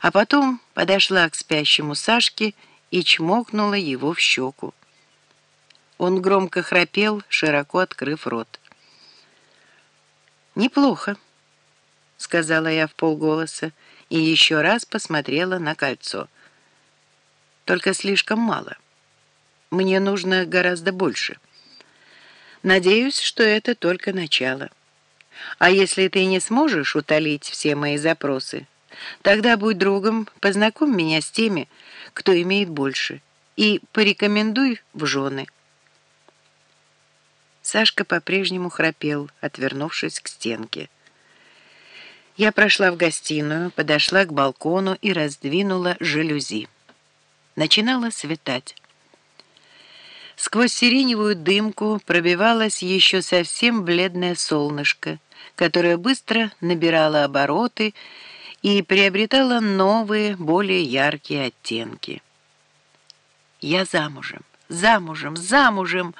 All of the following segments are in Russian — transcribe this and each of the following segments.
а потом подошла к спящему Сашке и чмокнула его в щеку. Он громко храпел, широко открыв рот. «Неплохо», — сказала я в полголоса и еще раз посмотрела на кольцо. «Только слишком мало. Мне нужно гораздо больше. Надеюсь, что это только начало. А если ты не сможешь утолить все мои запросы, тогда будь другом, познакомь меня с теми, кто имеет больше, и порекомендуй в жены». Сашка по-прежнему храпел, отвернувшись к стенке. Я прошла в гостиную, подошла к балкону и раздвинула жалюзи. Начинало светать. Сквозь сиреневую дымку пробивалось еще совсем бледное солнышко, которое быстро набирало обороты и приобретало новые, более яркие оттенки. «Я замужем, замужем, замужем!»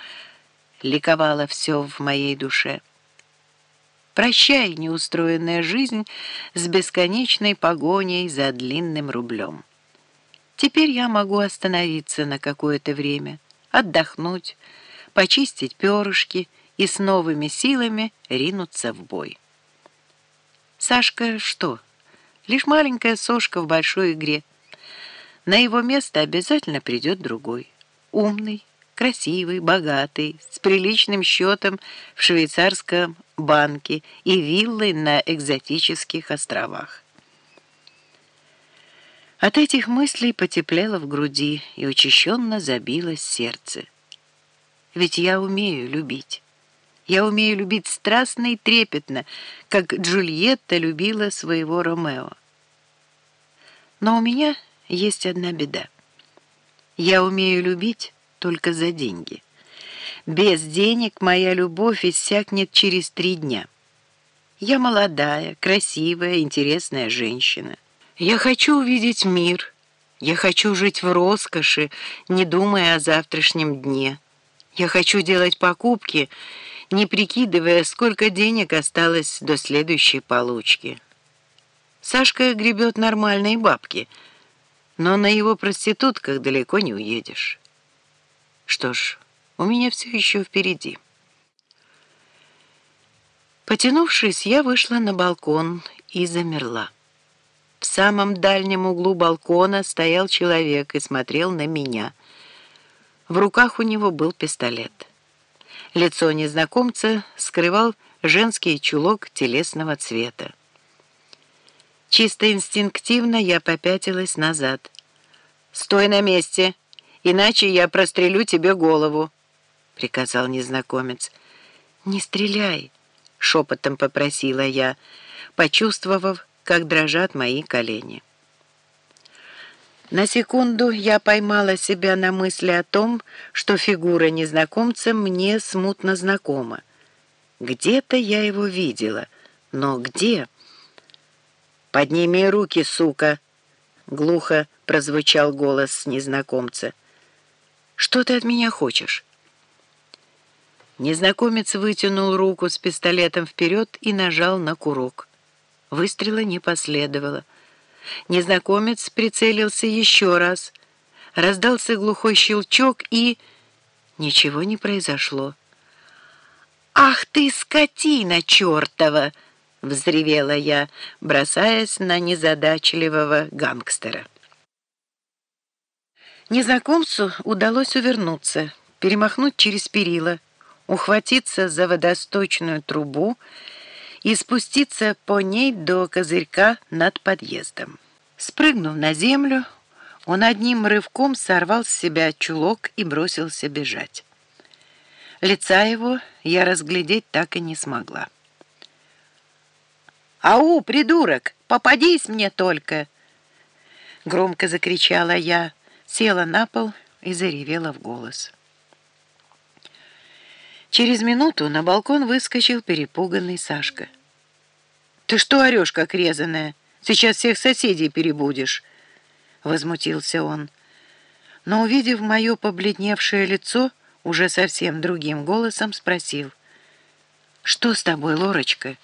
ликовало все в моей душе. Прощай, неустроенная жизнь с бесконечной погоней за длинным рублем. Теперь я могу остановиться на какое-то время, отдохнуть, почистить перышки и с новыми силами ринуться в бой. Сашка что? Лишь маленькая сошка в большой игре. На его место обязательно придет другой, умный, красивый, богатый, с приличным счетом в швейцарском банке и виллой на экзотических островах. От этих мыслей потеплело в груди и учащенно забилось сердце. Ведь я умею любить. Я умею любить страстно и трепетно, как Джульетта любила своего Ромео. Но у меня есть одна беда. Я умею любить, только за деньги. Без денег моя любовь иссякнет через три дня. Я молодая, красивая, интересная женщина. Я хочу увидеть мир. Я хочу жить в роскоши, не думая о завтрашнем дне. Я хочу делать покупки, не прикидывая, сколько денег осталось до следующей получки. Сашка гребет нормальные бабки, но на его проститутках далеко не уедешь. Что ж, у меня все еще впереди. Потянувшись, я вышла на балкон и замерла. В самом дальнем углу балкона стоял человек и смотрел на меня. В руках у него был пистолет. Лицо незнакомца скрывал женский чулок телесного цвета. Чисто инстинктивно я попятилась назад. «Стой на месте!» иначе я прострелю тебе голову», — приказал незнакомец. «Не стреляй», — шепотом попросила я, почувствовав, как дрожат мои колени. На секунду я поймала себя на мысли о том, что фигура незнакомца мне смутно знакома. Где-то я его видела, но где? «Подними руки, сука!» — глухо прозвучал голос незнакомца. Что ты от меня хочешь?» Незнакомец вытянул руку с пистолетом вперед и нажал на курок. Выстрела не последовало. Незнакомец прицелился еще раз. Раздался глухой щелчок, и... Ничего не произошло. «Ах ты, скотина чертова!» — взревела я, бросаясь на незадачливого гангстера. Незнакомцу удалось увернуться, перемахнуть через перила, ухватиться за водосточную трубу и спуститься по ней до козырька над подъездом. Спрыгнув на землю, он одним рывком сорвал с себя чулок и бросился бежать. Лица его я разглядеть так и не смогла. «Ау, придурок, попадись мне только!» Громко закричала я, села на пол и заревела в голос. Через минуту на балкон выскочил перепуганный Сашка. «Ты что орешь, как резаная? Сейчас всех соседей перебудешь!» Возмутился он. Но, увидев мое побледневшее лицо, уже совсем другим голосом спросил. «Что с тобой, Лорочка?»